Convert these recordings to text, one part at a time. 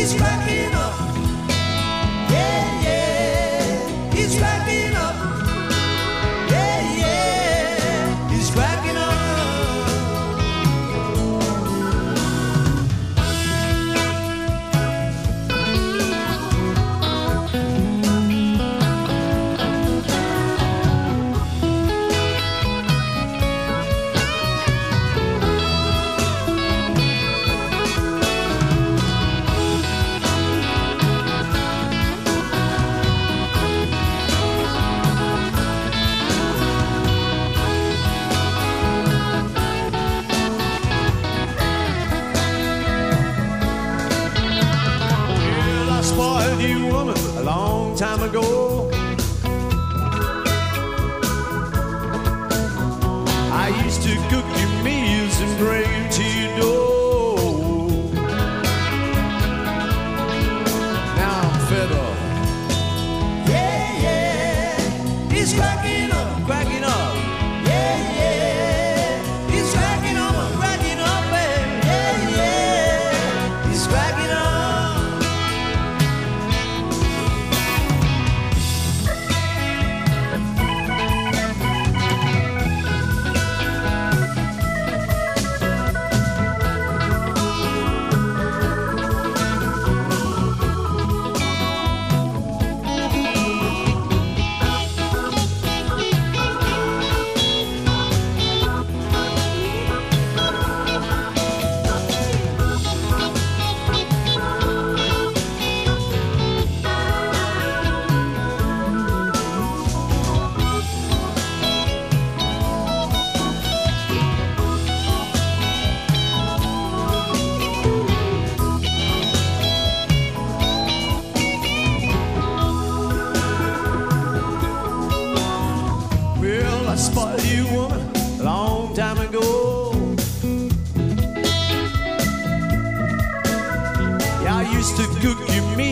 he's cracking woman a long time ago. I used to cook you meals and bring you to your door. Now I'm fed up. Yeah, yeah, it's rocking. you, woman, a long time ago. Yeah, I used to cook you meat.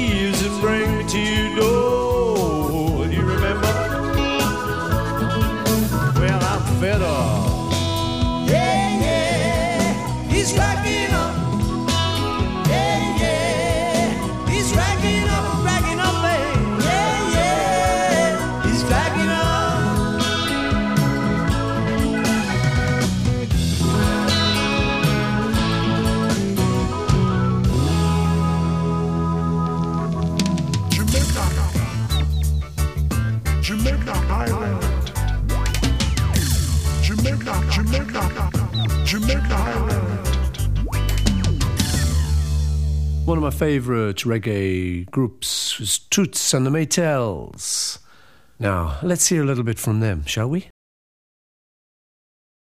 One of my favourite reggae groups was Toots and the Maytals. Now, let's hear a little bit from them, shall we?